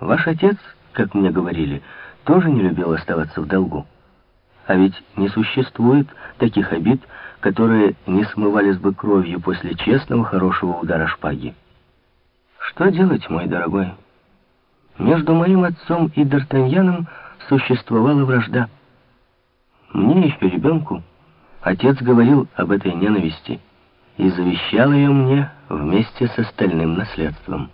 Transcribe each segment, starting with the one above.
Ваш отец, как мне говорили, тоже не любил оставаться в долгу. А ведь не существует таких обид, которые не смывались бы кровью после честного, хорошего удара шпаги. Что делать, мой дорогой? Между моим отцом и Д'Артаньяном существовала вражда. Мне еще ребенку отец говорил об этой ненависти и завещал ее мне вместе с остальным наследством.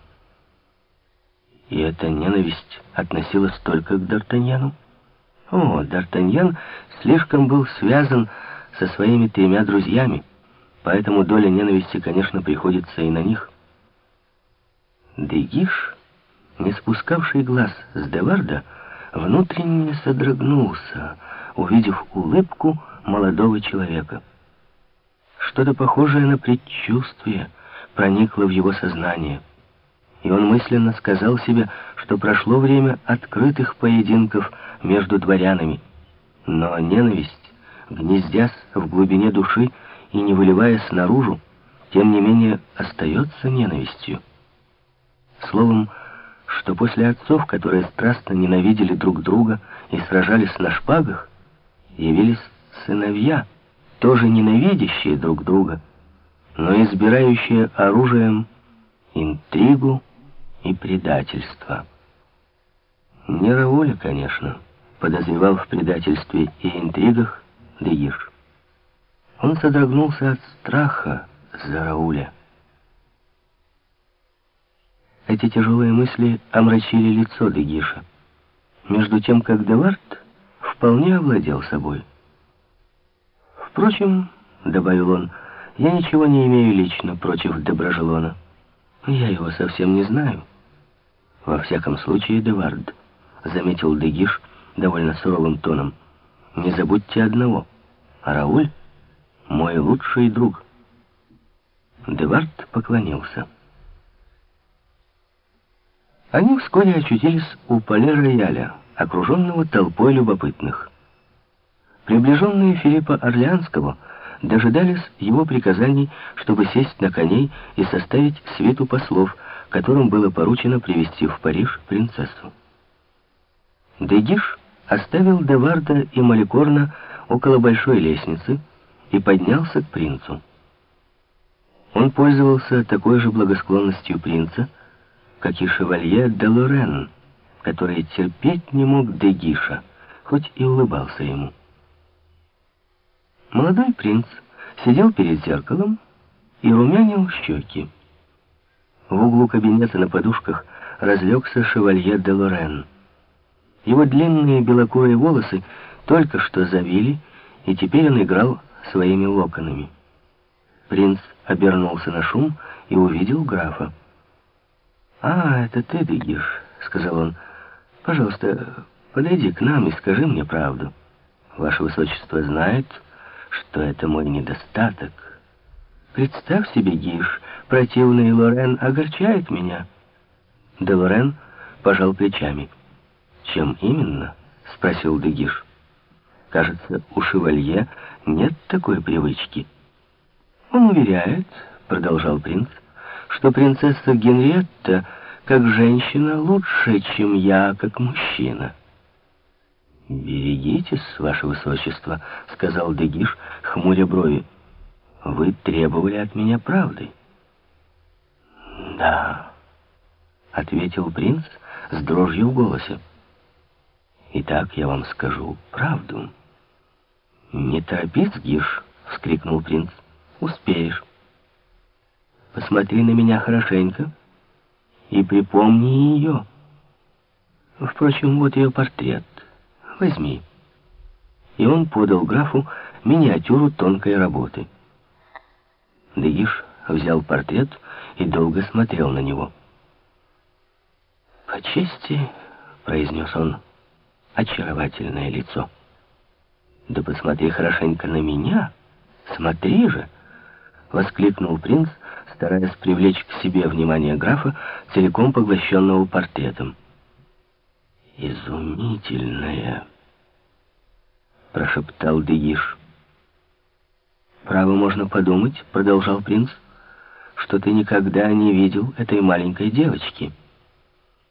И эта ненависть относилась только к Д'Артаньяну? О, Д'Артаньян слишком был связан со своими тремя друзьями, поэтому доля ненависти, конечно, приходится и на них. Дегиш, не спускавший глаз с Деварда, внутренне содрогнулся, увидев улыбку молодого человека. Что-то похожее на предчувствие проникло в его сознание, и он мысленно сказал себе, что прошло время открытых поединков между дворянами, но ненависть, гнездясь в глубине души и не выливаясь наружу, тем не менее остается ненавистью. Словом, что после отцов, которые страстно ненавидели друг друга и сражались на шпагах, явились сыновья, тоже ненавидящие друг друга, но избирающие оружием интригу и предательство. Не Рауля, конечно, подозревал в предательстве и интригах Дегиш. Он содрогнулся от страха за Рауля. Эти тяжелые мысли омрачили лицо Дегиша, между тем как Девард вполне овладел собой. Впрочем, — добавил он, — я ничего не имею лично против Доброжелона. Я его совсем не знаю. Во всяком случае, Девард, — заметил Дегиш довольно суровым тоном, — не забудьте одного. Рауль — мой лучший друг. Девард поклонился. Они вскоре очутились у поле-рояля, окруженного толпой любопытных. Приближенные Филиппа Орлеанского дожидались его приказаний, чтобы сесть на коней и составить свиту послов, которым было поручено привести в Париж принцессу. Дегиш оставил Деварда и Маликорна около большой лестницы и поднялся к принцу. Он пользовался такой же благосклонностью принца, как и шевалье де Лорен, который терпеть не мог Дегиша, хоть и улыбался ему. Молодой принц сидел перед зеркалом и румянил щеки. В углу кабинета на подушках разлегся шевалье де Лорен. Его длинные белокурые волосы только что завили, и теперь он играл своими локонами. Принц обернулся на шум и увидел графа. «А, это ты, Дегиш», — сказал он. «Пожалуйста, подойди к нам и скажи мне правду. Ваше Высочество знает, что это мой недостаток. Представь себе, Гиш, противный Лорен огорчает меня». Де Лорен пожал плечами. «Чем именно?» — спросил Дегиш. «Кажется, у шевалье нет такой привычки». «Он уверяет», — продолжал принц, — что принцесса Генриетта, как женщина, лучше, чем я, как мужчина. «Берегитесь, ваше высочество», — сказал Дегиш, хмуря брови. «Вы требовали от меня правды». «Да», — ответил принц с дрожью в голосе. «Итак, я вам скажу правду». «Не торопись, Гиш», — вскрикнул принц. «Успеешь». Посмотри на меня хорошенько и припомни ее. Впрочем, вот ее портрет. Возьми. И он подал графу миниатюру тонкой работы. Дегиш взял портрет и долго смотрел на него. «По чести», — произнес он, — «очаровательное лицо». «Да посмотри хорошенько на меня, смотри же!» — воскликнул принц, стараясь привлечь к себе внимание графа, целиком поглощенного портретом. «Изумительная!» — прошептал Дегиш. «Право можно подумать», — продолжал принц, — «что ты никогда не видел этой маленькой девочки».